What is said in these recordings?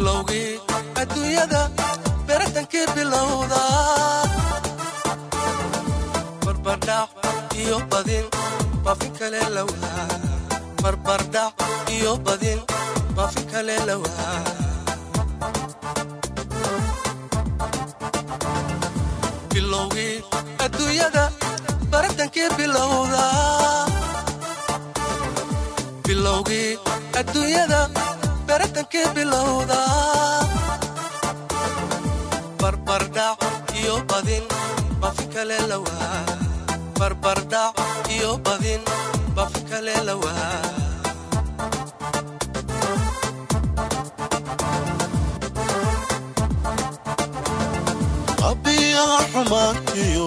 bilowgii adduunyada beratankii bilowda. Barbardhac iyo badin baafin kale lawaa barbardhac iyo badin baafin kale lawaa bilowgii adduunyada baratankii bilowda. Bilowgii adduunyada baratankii bilowda barbardhac iyo badin baafin kale lawaa barbardhac iyo badin baafin kale lawaa abiyaha xumaankiyo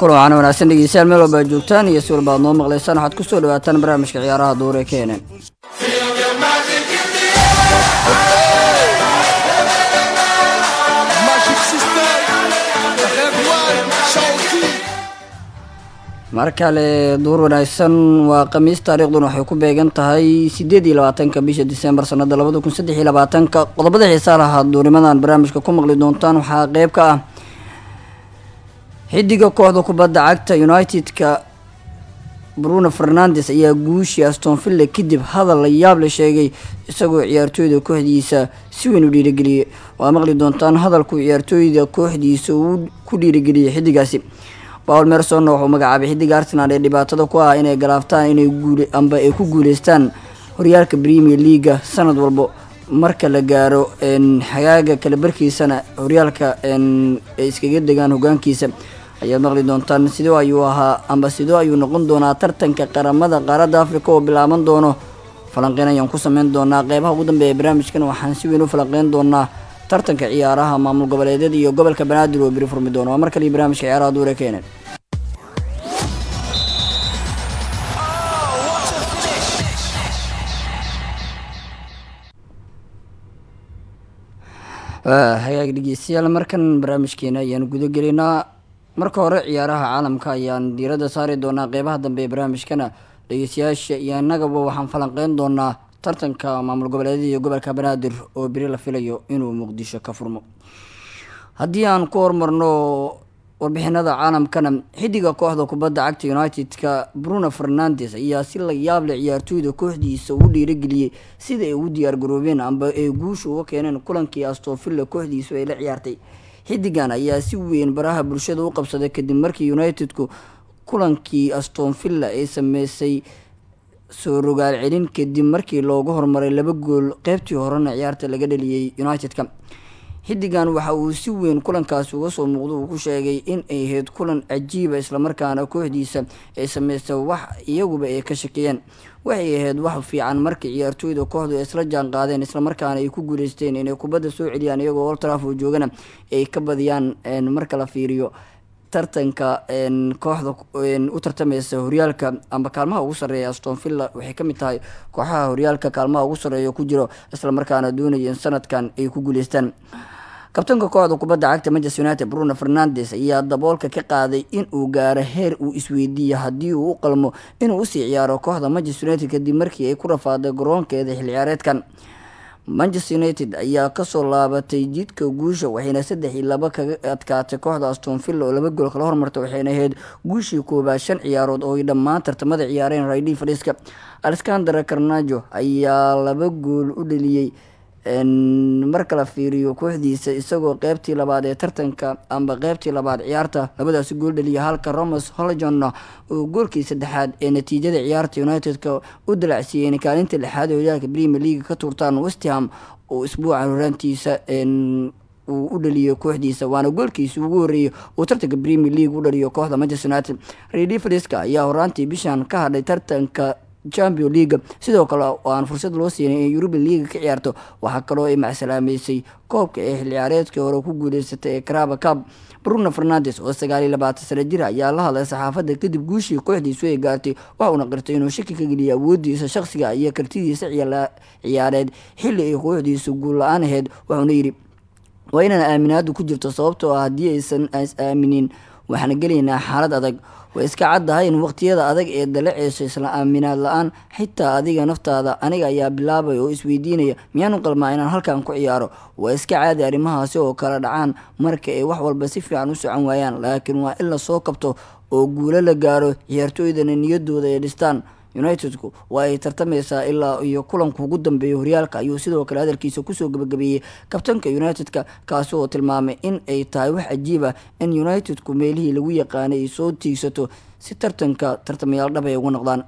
waxaana wanaagsan dhegeystayaal meel walba aad joogtaan iyo si walba aad noo maqlaysaan waxaad ku soo dhawaataan barnaamijka ciyaaraha duure keenan mar kale duur wanaagsan waa khamiis taariikhduna waxay ku beegan tahay sideed iyo labaatanka bisha disembar sanada labada kun saddex iyo labaatanka. Qodobada xiisaa lahaa duurimadan barnaamijka ku maqli doontaan waxaa qeyb ka ah xidiga kooxda kubadda cagta united-ka bruno fernandes ayaa guushii astonville kadib hadal la yaab la sheegay isagoo ciyaartooyda kooxdiisa si weyn u dhiirigeliyey waa maqli doontaan hadalku ciyaartooyda kooxdiisa uu ku dhiirigeliyey xidigaasi paul merson wuxuu magacaabay xidiga arsenal ee dhibaatada ku ah inay galaaftaan inay guul amba ay ku guuleystaan horyaalka premier leaga sanad walbo. Marka la gaaro xagaaga kala barkiisana horyaalka ay iskaga degaan hogaankiisa ayaad maqli doontaan. Sidoo ayuu ahaa amba sidoo ayuu noqon doonaa tartanka qaramada qaaradda africa oo bilaaban doono. Falanqeyn ayaan ku sameyn doonaa. Qeybaha ugu dambeeya barnaamijkan waxaan si weyn u falanqeyn doonaa tartanka ciyaaraha maamul goboleedyada iyo gobolka banaadir oo beri furmi doono. Waa mar barnaamijka ciyaaraha duure keenan hagaag dhegeystayaal markan barnaamijkeena ayaan guda marka hore ciyaaraha caalamka ayaan diiradda saari doonaa. Qeybaha dambe ee barnaamijkana dhegeystayaasha iyo annagaba waxaan falanqeyn doonaa tartanka maamul goboleedyada iyo gobolka banaadir oo beri la filayo inuu muqdisho ka furmo. Haddii aan ku hormarno warbixinada caalamkana xidiga kooxda kubadda cagta united-ka bruno fernandes ayaa si la yaab leh ciyaartooyda kooxdiisa ugu dhiirageliyey sida ay ugu diyaar garoobeen amba ay guusha uga keeneen kulankii astonville kooxdiisu ay la ciyaartay. Xidigan ayaa si weyn baraha bulshada u qabsaday kadib markii united-ku kulankii astonville ay sameysay soo rogaal celin kadib markii loogu hormaray laba gool qeybtii horena ciyaarta laga dhaliyey united-ka. Xidigan waxa uu si weyn kulankaasi uga soo muuqdo uu ku sheegay in ay ahayd kulan cajiiba islamarkaana kooxdiisa ay sameystay wax iyaguba ay ka shakeeyeen waxay ahayd wax fiican markii ciyaartooyda kooxdu isla jaan qaadeen islamarkaana ay ku guuleysteen inay kubadda soo celiyaan iyagoo old trafford joogana ay ka badiyaan marka la fiiriyo tartanka kooxda u tartameysa horyaalka amba kaalmaha ugu sarreeya astonvilla waxay ka mid tahay kooxaha horyaalka kaalmaha ugu sarreeya ku jiro islamarkaana doonaya in sanadkan ay ku guuleystaan. Kabtanka kooxda kubadda cagta manchester united bruno fernandes ayaa daboolka ka qaaday in uu gaaro heer uu isweydiiyo haddii uu u qalmo inuu u sii ciyaaro kooxda manchester united kadib markii ay ku rafaaday garoonkeeda xil ciyaareedkan manchester united ayaa ka soo laabatay jidka guusha waxayna saddex iyo laba kaga adkaatay kooxda astonville oo laba gool kala hormartay waxayna ahayd guushii koobaad shan ciyaarood oo ay dhammaan tartamada ciyaareen raydii fadhiiska alexander carnajo ayaa laba gool u dhaliyey marka la fiiriyo kooxdiisa isagoo qeybtii labaad ee tartanka amba qeybtii labaad ciyaarta labadaasi gool dhaliya halka romos holjon uu goolkii saddexaad ee natiijada ciyaarta united-ka u dalacsiiyeen kaalinta lixaad ee horyaalka premier league ka tuurtaan westham uu isbuuca horaantiisa uu u dhaliyo kooxdiisa waana goolkiisa ugu horeeyay uu tartanka premier league u dhaliyo kooxda manchester united. Redifliska ayaa horaantii bishan ka hadhay tartanka champion leaga sidoo kale oo aan fursad loo siinay in yuruban leaga ka ciyaarto. Waxaa kaloo ay macsalaameysay koobka ee xil ciyaareedkii hore ku guuleysatay ee craba cab bruno fernandes oo sagaal iyo labaatan sano jir ayaa la hadlay saxaafadda kadib guushii kooxdiisu ay gaartay. Waxa uuna qirtay inuu shaki ka geliyay awoodiisa shaqsiga iyo kartidiisa ciyaareed. Xilli ay kooxdiisu guul la'aan aheyd waxuuna yidhi waa inaan aaminaadu ku jirto sababtoo ah haddii aysan aaminin waxaana gelaynaa xaalad adag way iska caddahay in waqtiyada adag ee dalaceyso isla aaminaad la'aan xitaa adiga naftaada aniga ayaa bilaabaya oo isweydiinaya miyaanu qalmaa inaan halkan ku ciyaaro. Waa iska caadi arrimahaasi oo kala dhacaan marka ay wax walba si fiican u socon waayaan laakiin waa in la soo kabto oo guulo la gaaro ciyaartooydana niyadooda ay dhistaan unitedku waa ay tartameysaa ilaa iyo kulanka ugu dambeeya horyaalka ayuu sidoo kale hadalkiisa ku soo gabagabeeyey kabtanka united-ka kaasi oo tilmaamay in ay tahay wax cajiib ah in unitedku meelihii lagu yaqaanay ay soo tiigsato. Si tartanka tartamayaal dhab ay uga noqdaan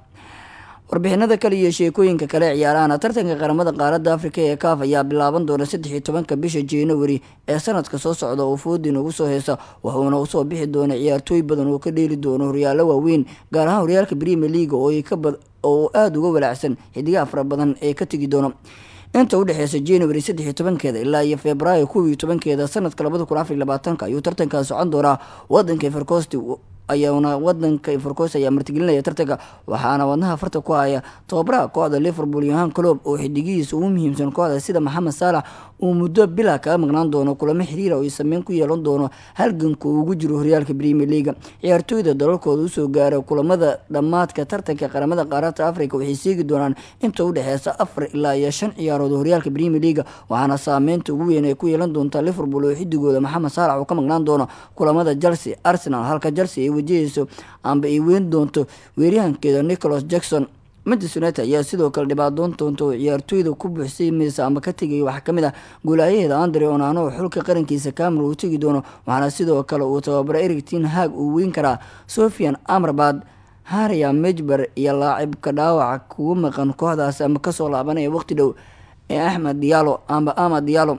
warbixinada kale iyo sheekooyinka kale ciyaarahana tartanka qaramada qaaradda afrika ee kaaf ayaa bilaaban doona saddex iyo tobanka bisha january ee sanadka soo socda oo foodin ugu soo heysa wuxuuna u soo bixi doona ciyaartooy badan oo ka dheeli doono horyaalo waaweyn gaar ahaan horyaalka premier leaga oo aada uga walaacsan xidigaha fara badan ee ka tegi doono inta udhexeysa january saddex iyo tobankeeda ilaa iyo februaayo kow iyo tobankeeda sanadka labada kun afar iyo labaatanka ayuu tartankaa socon doonaa. Wadanka evercosti ayaana wadanka evercost ayaa martigelinaya tartanka waxaana wadnaha farta ku haya tababaraha kooxda liverpool yohan clob oo xidigihiisa ugu muhiimsan kooxda sida maxamed saalax uu muddo bila kaga maqnaan doono kulamo xiriira oo ay sameyn ku yeelan doono halganka ugu jiro horyaalka premier leaga ciyaartooyda dalalkooda u soo gaara kulamada dhammaadka tartanka qaramada qaaradda africa waxay seegi doonaan inta udhexeysa afar ilaa iyo shan ciyaarood oo horyaalka premier leaga waxaana saameynta ugu weyn ay ku yeelan doontaa liverpool oo xidigooda maxamed saalax uu ka maqnaan doono kulamada chelsea arsenal halka chelsea ay wajaheyso amba ay weyn doonto weeryahankeeda nicholas jackson. Manchester united ayaa sidoo kale dhibaadoon doonta oo ciyaartooyda ku buuxsiimeysa ama ka tegaya waxaa ka mid ah goolaayaheeda andre onano xulka qarankiisa camera uu tegi doono waxaana sidoo kale uu tababaro eric tin hag uu weyn karaa. Sofian amrabad haria mejber iyo laacibka dhaawaca kugu maqan kooxdaas ama ka soo laabanaya waqti dhow ee axmed diyaalo amba amad diyaalo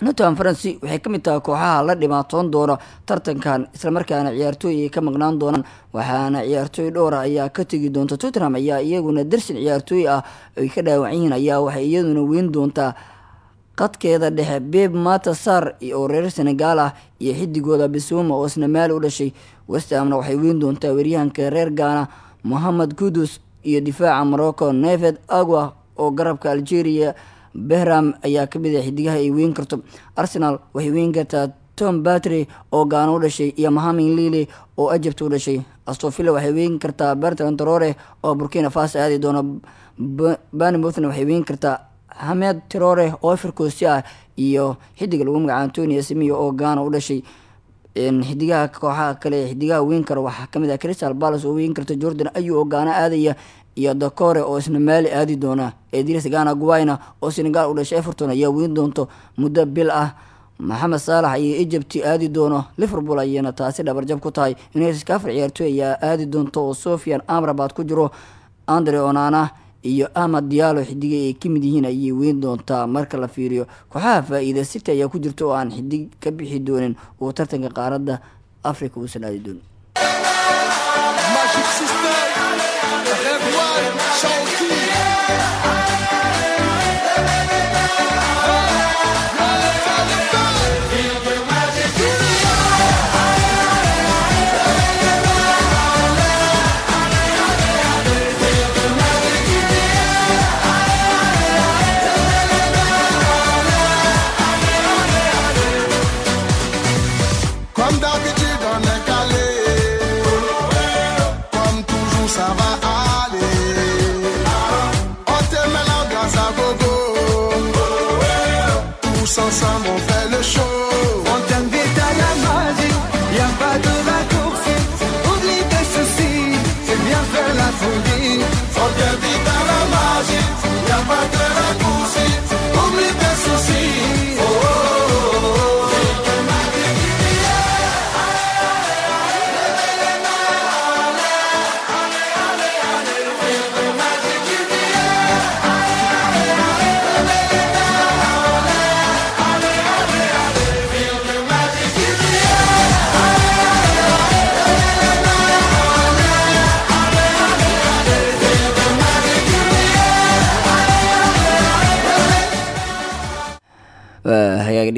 nottingham farancy waxay ka mid tahay kooxaha la dhibaatoon doona tartankan islamarkaana ciyaartooy ay ka maqnaan doonaan. Waxaana ciyaartooy dhowra ayaa ka tegi doonta tottenham ayaa iyaguna darsin ciyaartooy ah ay ka dhaawacan yihiin ayaa waxay iyaduna weyn doontaa qadkeeda dhexe beb matasar oo reer senegaal ah iyo xidigooda bisuma oo isna u dhashay. Westhamna waxay weyn doontaa weeryahanka reer gaana mohamed kudus iyo difaaca morocco neved agua oo garabka algeria behram ayaa ka mid ah xidigaha ay weyn karto. Arsenal waxay weyn kartaa tom batry oo gaano u dhashay iyo mohamed lili oo ajabta u dhashay. Astofilla waxay weyn kartaa bertrand trore oo burkina faso aadi doono. Banimothna waxay weyn kartaa hamed trore oo africosi ah iyo xidiga lagu magaca antonia simiyo oo gaano u dhashay. Xidigaha kooxaha kale xidigaha weyn kara waxaa ka mid ah crystal palace oo weyn karta jordan ayu oo gaano aadaya iyo dakore oo isna aadi doona edris gana guwayna oo senegal u dhashay everton ayaa weyn doonto muddo bil ah. Maxamed saalax iyo egypti aadi doono liverpool ayayna taasi dhabarjab ku tahay. Unitedka afar ciyaartooy ayaa aadi doonto oo sofian amrabaad ku jiro. Andre onana iyo ahmad diyaalo xidigay ay ka mid yihiin ayay weyn doontaa marka la fiiriyo. Kooxaha faa-iida city ayaa ku jirta oo aan xidig ka bixi doonin uu tartanka qaaradda africa uusan aadi doonin Comme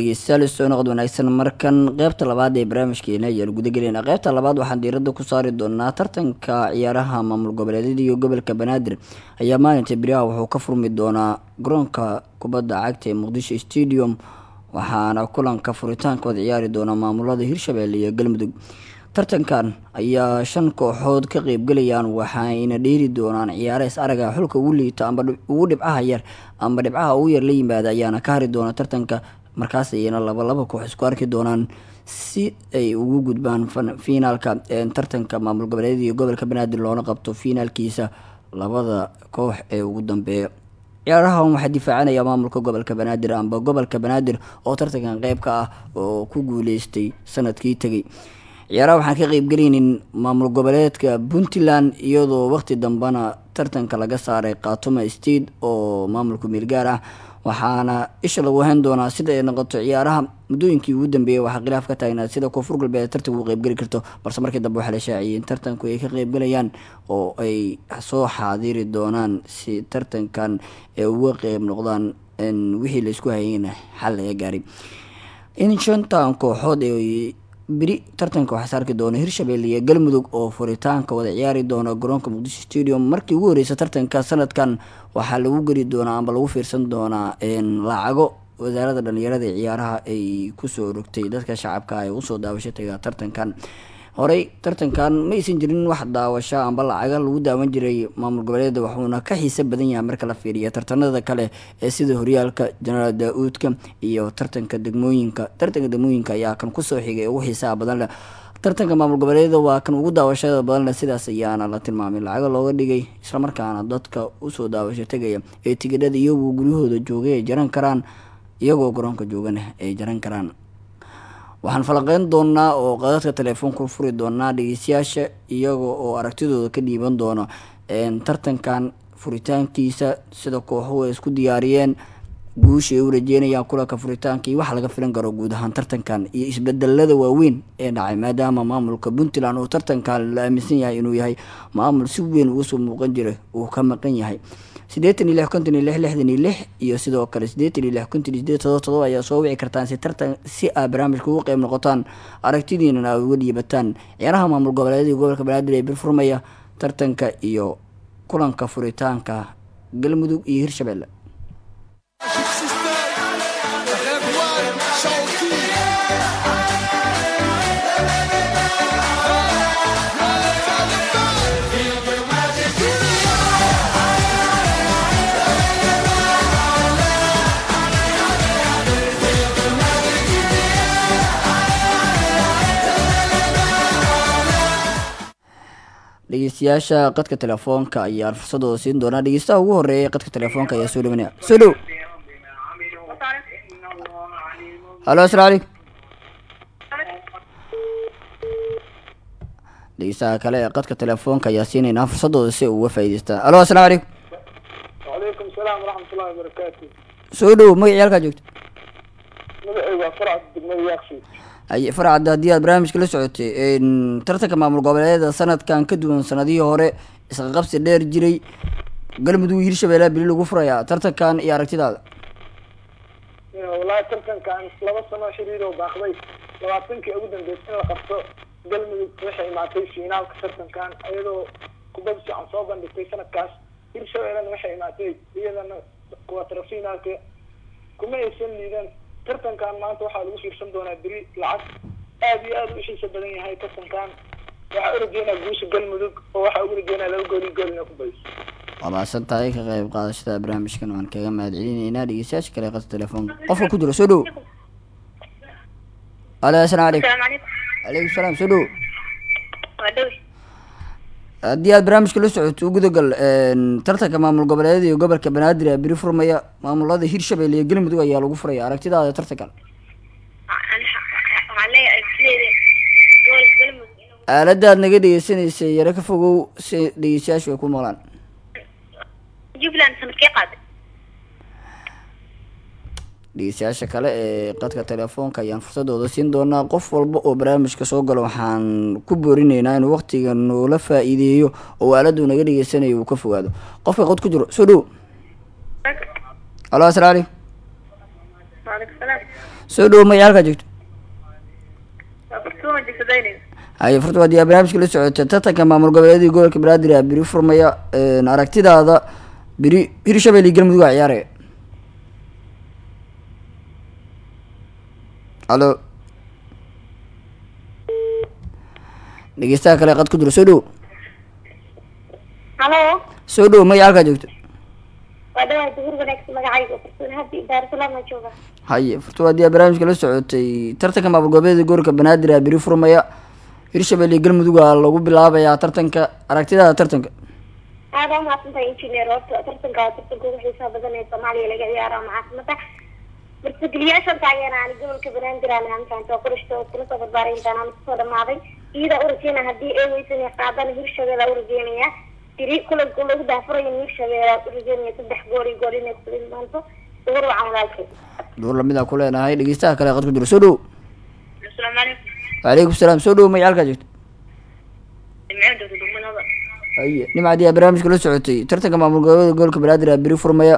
dhegeystayaal soo noqod wanaagsan. Markan qeybta labaad ee barnaamijkeena ayaanu gudagelayna qeybta labaad waxaan diiradda ku saari doonaa tartanka ciyaaraha maamul goboleedyada iyo gobolka banaadir. Ayaa maalinta beriyaha wuxuu ka furmi doonaa garoonka kubadda cagta ee muqdisho stadium waxaana kulanka furitaankooda ciyaari doona maamulada hirshabelle iyo galmudug. Tartankan ayaa shan kooxood ka qeybgalayaan waxayna dheeri doonaan ciyaareys araga xulka ugu liito amba ugu dhibcaha yar amba dhibcaha ugu yar la yimaada ayaana ka hari doona tartanka markaas ayayna laba laba koox isku arki doonaan si ay ugu gudbaan fiinaalka tartanka maamul goboleedyada iyo gobolka banaadir loona qabto fiinaalkiisa labada koox ee ugu dambeeya. Ciyaarahan waxaa difaacanaya maamulka gobolka banaadir amba gobolka banaadir oo tartankan qeyb ka ah oo ku guuleystay sannadkii tegay ciyaaraha waxaan ka qeybgelaynin maamul goboleedka puntland iyadoo waqti dambena tartanka laga saaray khatuma state oo maamulka meelgaar ah waxaana isha lagu hayn doonaa sida ay noqoto ciyaaraha muddooyinkii ugu dambeeyay. Waxaa khilaaf ka taagnaa sida koonfur galbeed tartanka u qeybgeli karto balse markii dambe waxaa la shaaciyay in tartanku ay ka qeybgalayaan oo ay soo xaadiri doonaan si tartankan ay uga qeyb noqdaan wixii la isku hayayna xal laga gaaray. In shantan kooxood ee beri tartanka waxaa saarki doona hirshabelle iyo galmudug oo furitaanka wada ciyaari doona garoonka muqdisho stadium markii ugu horeysa tartanka sanadkan waxaa lagu geli doonaa amba lagu fiirsan doonaa lacago wasaaradda dhalinyarada ciyaaraha ay ku soo rogtay. Dadka shacabka ay u soo daawasho tartankan horey tartankan ma aysan jirin wax daawasho amba lacaga lagu daawan jiray maamul goboleeda wuxuuna ka xiise badan yahay marka la fiiriya tartanada kale ee sida horyaalka jenaraal daa-uudka iyo tartanka degmooyinka. Tartanka degmooyinka ayaa kan ku soo xigay ugu xiisaha badan leh. Tartanka maamul goboleedyada waa kan ugu daawashada badan leh sidaas ayaana la tilmaamay. Lacaga looga dhigay islamarkaana dadka u soo daawasho tegaya ee tigidhada iyagoo guryahooda joogay ay jaran karaan iyagoo garoonka joogana ay jaran karaan waxaan falanqeyn doonaa oo qadadka telefoonku furi doonaa dhegeystayaasha iyaga oo aragtidooda ka dhiiban doono tartankan furitaankiisa sida kooxuhu ay isku diyaariyeen guusha ay u rajeynayaan kulanka furitaanka iyo waxa laga filan karo guud ahaan tartankan iyo isbedelada waaweyn ee dhacay maadaama maamulka puntland uu tartankan la aaminsan yahay inuu yahay maamul si weyn uga soo muuqan jiray uu ka maqan yahay siddeetan iyo lix konton iyo lix lixdan iyo lix iyo sidoo kale siddeetan iyo lix konton iyo sideed todoba todoba ayaa soo wici kartaan si tartan si aad barnaamijka ugu qeyb noqotaan aragtidiinana aad uga dhiibataan. Ciyaaraha maamul goboleedyada gobolka banaadir ee bir furmaya tartanka iyo kulanka furitaanka galmudug iyo hirshabelle dhageystayaasha qadka telefoonka ayaan fursadooda siin doonaa dhegeystaha ugu horreeya qadka telefoonka ayaa soo dhawanaya soo dhow halo asalamu calaykum dhegeystaha kale ee qadka telefoonka ayaa siinaynaa fursadooda si uga faa'idaystaan allo asalamu calaykum wacalaykum asalaam waraxmatullahi wabarakaatu soo dhow magacyaalkaa joogta magaceyga waa farc degmada yaaqshiid ay farcad haddii aad barnaamijka la socotay tartanka maamul goboleedyada sanadkan ka duwan sanadihii hore isqaqabsi dheer jiray galmudug hirshabeellaha bili lagu furayaa tartankan iyo aragtidaada. Wallaahi tartankan laba sano xiriiroo baaqday labaatankii ugu dambeysay in la qabto galmudug waxay imaatay fiinaalka tartankan iyadoo kubad fiican soo bandhigtay sanadkaas. Hirshabeellana waxay imaatay iyadana kuwatara fiinaalka kuma aysan liideen tartankan maanta waxaa lagu fiirsan doonaa beri lacag aada iyo aad u ishiisa badan yahay kartankan waxaa urajeynaa guusha galmudug oo waxaa ugu rajeynaa laba gooli goolina ku bays. Waa mahadsan tahay ka qayb qaadashada barnaamijkan? Waan kaga mahad celinaynaa dhegeystayaasha kale qasta telefoonka qofka ku jiro soo dhow. Alo asalamu calaykum alaykum salaam soo dhow haddii aad barnaamijka la socoto gudagal tartanka maamul goboleedyada iyo gobolka banaadir ee biri furmaya maamulada hirshabelle iyo galmudug ayaa lagu furaya. Aragtidaada tartanka aalada aad naga dhegeysanaysay yaro ka fogow si dhegeystayaashu ay ku maqlaan jubbaland sanadkee qaada dhegeystayaasha kale ee qadka telefoonka ayaan fursadooda siin doonaa. Qof walba oo barnaamijka soo galo waxaan ku boorineynaa inuu waqtiga noola faa-iideeyo oo aaladdu naga dhegeysanayo uu ka fogaado. Qofka qod ku jiro soo dhow. Alo asalaamu calaykum waalaikum salaam. Soo dhowo magaca halkaa jisadaynin haye furta waad yaa barnaamijka la socota tartanka maamul goboleedii gobolka banaadir aa biri furmaya aragtidaada biri hirshabelle galmudug aa ciyaaraya halo. Dhegeystaha kale qad ku diro soo dhowo halo soo dhowo magaca halkaa joogto haye furta waad yaa barnaamijka la socotay tartanka maamul goboleedii gobolka banaadir aa biri furmaya hirshabelle iyo galmudug aa lagu bilaabayaa tartanka aragtidaada tartanka aada u mahadsantahay engineer horta tartanka ugu xiisaha badan ee soomaaliya laga ciyaara maxaakamada martigeliyaashan taageera aan gobolka banaadir aan oo kula soo barbaaray intaan aan ku soo dhamaaday. Iyada u rajeyna haddii ay weysan qaadana hirshabelle u rajeynaya tiri kulanka lagu daafurayo hirshabelle u rajeynaya saddex gool iyo gool inay ku imaanto duhur wacan walaalkay duur la mid aa ku leenahay dhegeystaha kale qad ku diro soo dhowo asalaamu calaykum waaleykum salaam soo dhowo magaca halkaa joogto jimceen dowda dugmanada haye nimcadii aa barnaamijka la socotay. Tartanka maamul goboleeda gobolka banaadir aa beri furmaya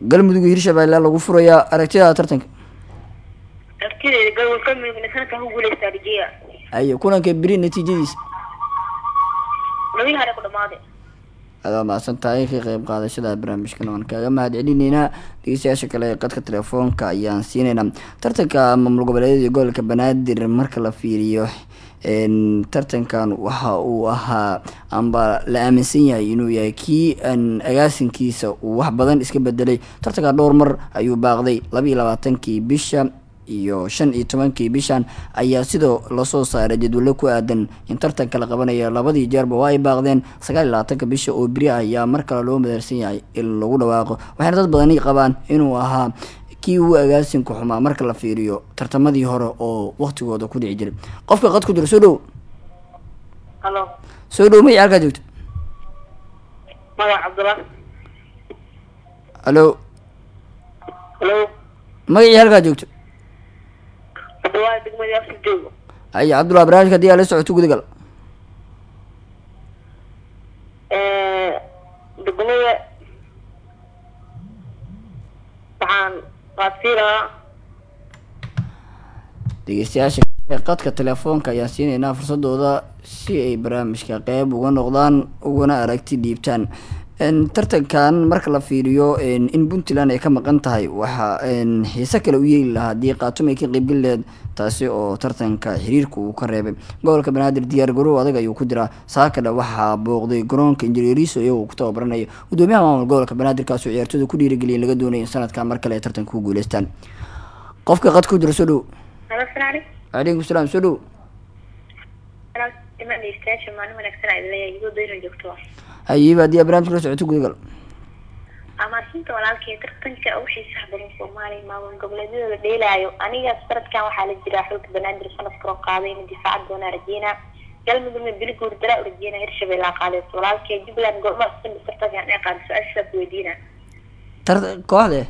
galmudug iyo hirshabelle lagu furayaa aragtidaada tartanka. Haye kulanka beri natiijadiisa. Adaa mahadsan tahay ka qeyb qaadashada barnaamijkan waan kaaga. Mahad celineynaa dhegeystayaasha kale qadka telefoonka ayaan siineynaa tartanka maamul goboleedyada iyo gobolka banaadir marka la fiiriyo tartankan waxa uu ahaa amba la aaminsan yahay inuu yahay kii aan agaasinkiisa uu wax badan iska bedelay. Tartanka dhowr mar ayuu baaqday. Laba iyo labaatankii bisha iyo shan iyo tobankii bishan ayaa sidoo la soo saaray jadwalo ku aadan. In tartanka la qabanayo labadii jeerba waa ay baaqdeen sagaal iyo labaatanka bisha oo beri ah ayaa mar kale loo madarsan yahay in lagu dhawaaqo. Waxayna dad badani qabaan inuu ahaa kii uu agaasinka xumaa marka la fiiriyo tartamadii hore oo waqtigooda ku dhici jiray. Qofka qad ku jiro soo dhow. Halo. Soo dhow magaca halkaa joogto? Halo. Halo. Magacii halkaa joogto? Haye cabdullah barnaamijka haddii aa la socoto gudagal. Degmada waxaan dhegeystayaasha qadka telefoonka ayaan siineynaa fursadooda si ay barnaamijka qeyb uga noqdaan ugana aragti dhiibtaan tartankan marka la fiiriyo in puntland ay ka maqan tahay waxaa xiise kale u yeeli lahaa haddii qaatum ay ka qeybgeli laheed taasi oo tartanka xiriirka uu ka reebay. Gobolka banaadir diyaar garow adag ayuu ku jiraa. Saakadha waxaa booqday garoonka injineeriso iyagoo ku tababaranaya. Gudoomiyaha maamul gobolka banaadir kaasoo ciyaartooyda ku dhiirigeliyay laga doonaya in sanadkan mar kale ay tartanka ku guuleystaan. Qofka qad ku jiro soo dhow calaykum salaam soo dhow haddii aa barnaamijka la socoto gudagal amaasinta walaalkay tartanka ugu xiisaha badan soomaaliya maamul goboleedyada la dheelaayo aniga sanadkan waxaa la jiraa xulka banaadir sanadka oo qaadayna difaaca doonaa rajeynaa galmudugna bili guurdalaa u rajeynaa hirshabelle aa qaadayso walaalkay jubbaland goorma sanbi tartankan ee qaada su'aashaas weydiina tar kooxde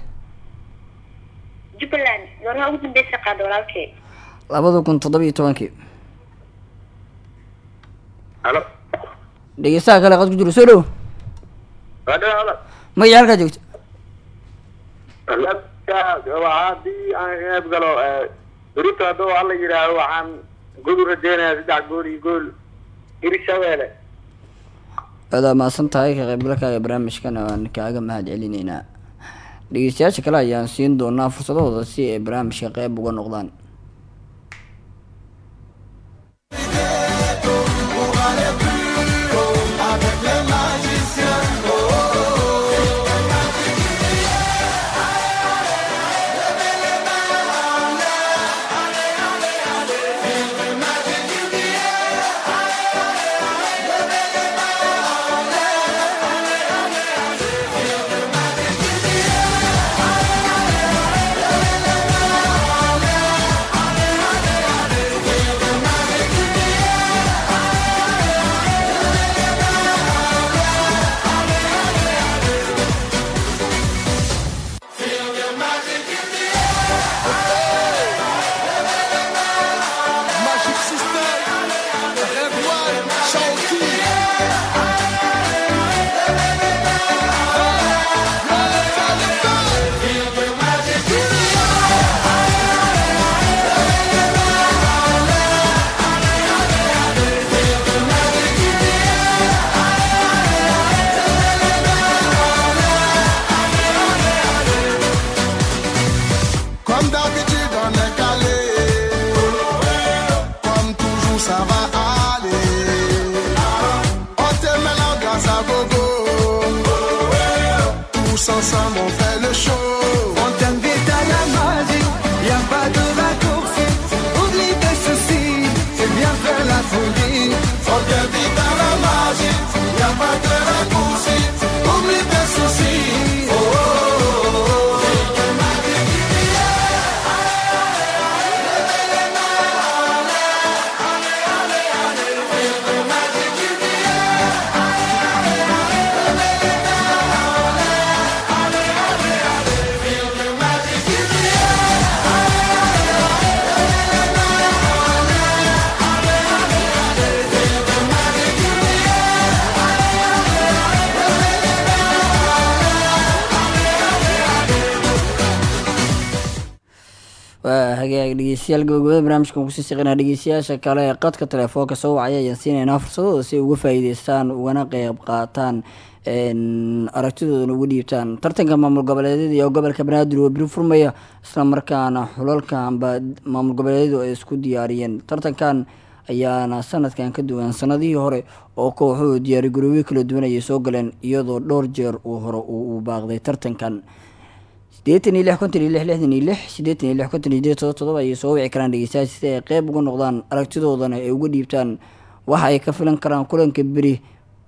jubbaland goorma ugu dambeysa qaada walaalkay labada kun toddoba iyo tobankii halo dhegeystaha kale qad ku jiro soo dhow magaca halkaa joogto haddii aan qeyb galo berito hadduu alla yidhaahdo waxaan gol u rajeynayaa saddex gool iyo gool hirshabelle adaa mahadsan tahay ka qaybgalkaaga barnaamijkan aan kaaga mahad celineynaa dhegeystayaasha kale ayaan siin doonaa fursadahooda si ay barnaamijka qeyb uga noqdaan dhegeystayaal gabagabada barnaamijkan ku sii siqinaa dhegeystayaasha kale ee qadka telefoonka soo wacaya ayaan siinaynaa fursadooda si ay uga faa'iideystaan ugana qeyb qaataan aragtidoodana uga dhiibtaan. Tartanka maamul goboleedyada iyo gobolka banaadir oo biri furmaya isla markaana xulalka amba maamul goboleedyadu ay isku diyaariyeen. Tartankan ayaana sanadkan ka duwan sanadihii hore oo kooxuhu diyaari garoobyo kala duwan ayay soo galeen iyadoo dhowr jeer uu hore uu baaqday tartankan sideetan iyo lix konton iyo lix lixdan iyo lix sideetan iyo lix konton iyo sideed todoba todoba ayay soo wici karaan dhegeystayaasha si ay qeyb uga noqdaan aragtidoodana ay uga dhiibtaan waxa ay ka filan karaan kulanka beri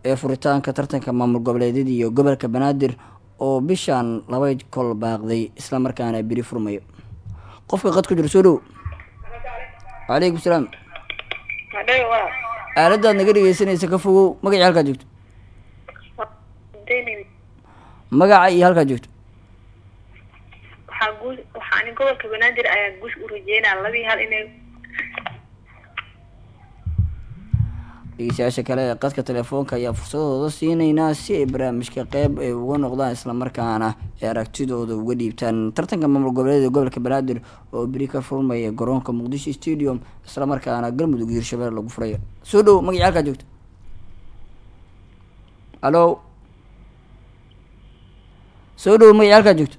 ee furitaanka tartanka maamul goboleedyada iyo gobolka banaadir oo bishaan laba kol baaqday islamarkaana beri furmayo. Qofka qad ku jiro soo dhow. Wacalaykum salaam. Aaladaad naga dhegeysanaysa ka fogow. Magacii halkaa joogto. Magaca iyo halkaa joogto waxaa guus waxaani gobolka banaadir ayaa guush u labii hal inay dhegeystayaasha kale ee qadka telefoonka ayaa fursadooda siinaynaa si ay barnaamijka qeyb ay uga noqdaan islamarkaana ay aragtidooda uga dhiibtaan. Tartanka maamul goboleeda gobolka banaadir oo beri ka furmaya garoonka muqdisho stadium islamarkaana galmudug hirshabelle lagu furayo. Soo dhow magacii halkaa joogto. Halo soo dhow magacii halkaa joogto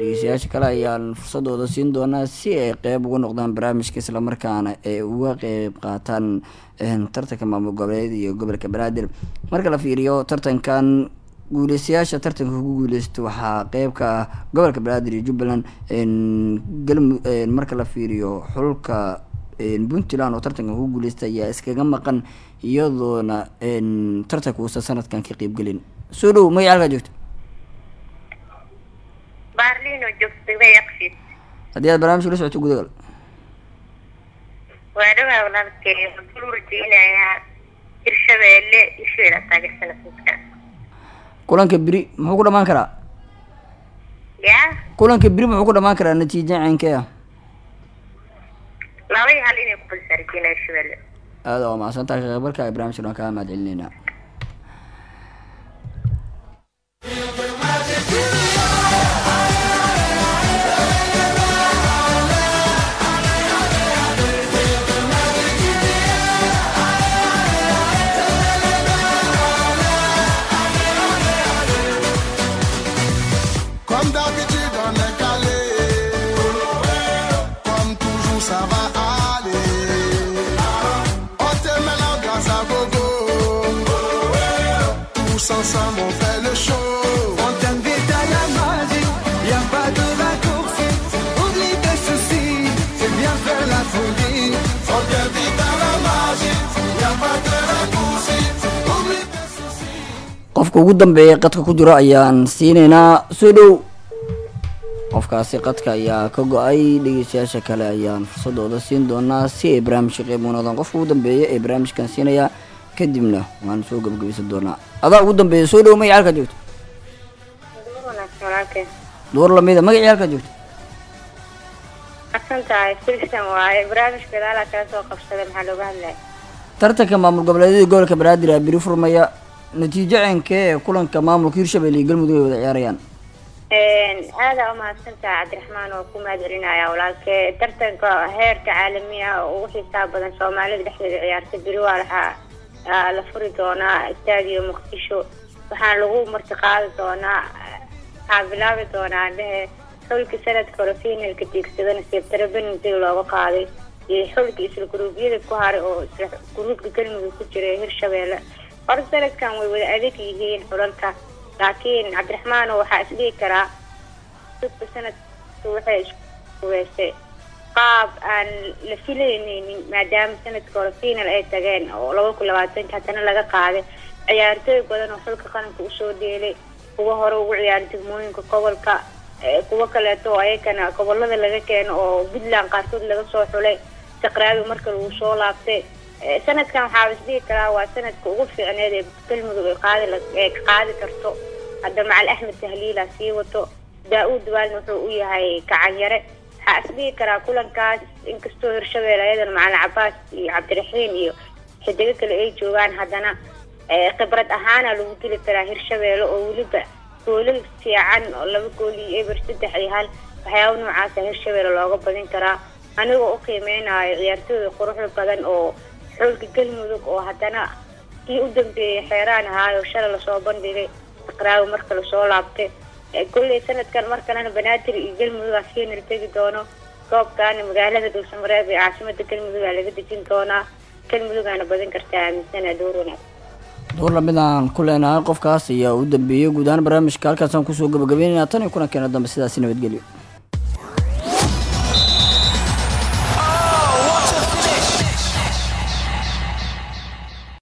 dhegeystayaasha kale ayaan fursadooda siin doonaa si ay qeyb uga noqdaan barnaamijka islamarkaana ay uga qeyb qaataan tartanka maamul goboleed iyo gobolka banaadir marka la fiiriyo tartankan guuleystayaasha tartanka ku guuleysta waxaa qeyb ka ah gobolka banaadir iyo jubbaland. Marka la fiiriyo xulka puntland oo tartankan ku guuleysta ayaa iskaga maqan iyadoona tartanka uusan sanadkan ka qeybgelin soo dhow magaca halkaa joogto baarliin oo joogto degmada yaqshiid haddii aad barnaamijka la socoto gudagal waa dhawaa walaalkay waxaan u rajeynayaa hirshabeelle isheeda taageersana fiska kulanka beri muxuu ku dhamaan karaa yaa kulanka beri muxuu ku dhamaan karaa natiijo ceynkee ah laba hal inay ku badisaa rajeynaya hirshabeelle aada waa mahadsantaha ka qeybalka ee barnaamijka waan kaa mahad celineynaa qofka ugu dambeeya qadka ku jiro ayaan siinaynaa. Soo dhow qofkaasi qadka ayaa ka go'ay. Dhegeystayaasha kale ayaan fursadooda siin doonaa si ay barnaamijka qeyb uga noqdaan qofka ugu dambeeya ee barnaamijkan siinayaa kadibna waan soo gabagabaysan doonaa. Adaa ugu dambeeya soo dhow magacii halkaa joogto. Door lamida magacii halkaa joogto. Tartanka maamul goboleedyada gobolka banaadir aa beri furmaya natiijo ceynkee ee kulanka maamulka hirshabelle iyo galmudug ay wada ciyaarayaan. Aada umahadsantaha cabdiraxmaan oo ku mahad celinaya tartanka heerka caalami ah oo ugu xiisaha badan soomaalida dhexdeeda ciyaarta beri waa waxaa aa la furi doonaa stadium muqdisho. Waxaana lagu martiqaadi doonaa waxaa bilaabi doonaa dhehe xulka sanadka hore finalka tiigsadana seebtare bendig looga qaaday. Iyo xulka isla guruubyada ku haray oo isla guruubka galmudug ku jiray hirshabeelle horta sanadkan way wada adag yihiin xulalka laakiin cabdiraxmaano waxaa isdhihi karaa dadka sanadka waxay isku weesay qaab aan la filaynaynin maadaama sanadka hore final ay tageen oo laba kun labaatanka haddana laga qaaday ciyaartooy badan oo xulka qaranka u soo dheelay kuwa hore ugu ciyaaray degmooyinka gobolka kuwo kaleeto oo ayakana gobollada laga keeno oo puntland qaarkood laga soo xulay saqraabi marka lagu soo laabtay sanadkan waxaa isdhihi karaa waa sanadka ugu fiicneed ee galmudug ay qaadi karto hadda macal axmed tahliila sii wato daa-uud waalna wuxuu u yahay kacanyare waxaa isdhihi karaa kulankaas inkastoo hirshabelle ayadana macalin cabaas iyo cabdiraxiin iyo xidigo kale ay joogaan haddana khibrad ahaana lagu dili karaa hirshabelle oo weliba goolal fiican oo laba gool iyo eber saddex iyo hal waxyaaba noocaasa hirshabelle looga badin karaa anigoo u qiimeynayo ciyaartooyda quruxda badan oo xulka galmudug oo haddana kii u dambeeyay xeeraan ahaayo shalay la soo bandhigay saqraawi marka la soo laabtay. Kolley sanadkan mar kalena banaadir iyo galmudug aa fiinal tegi doono. Goobkaana magaalada dhuusamareeb ee caasimada galmudug aa laga dejin doonaa galmudugaana badin kartaa aaminsana door wanaag. Door la mid aan ku leenahay qofkaas ayaa u dambeeyey guud ahaan barnaamijka halkaasaan ku soo gabagabeynayna tan iyo kulankeena dambe sidaasi nabadgelyo